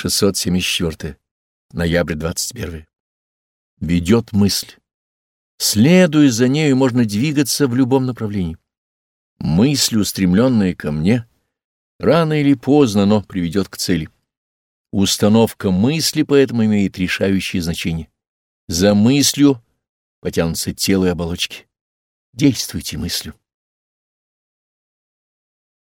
674. Ноябрь 21. Ведет мысль. Следуя за нею, можно двигаться в любом направлении. Мысль, устремленная ко мне, рано или поздно, но приведет к цели. Установка мысли поэтому имеет решающее значение. За мыслью потянутся тело и оболочки. Действуйте мыслью.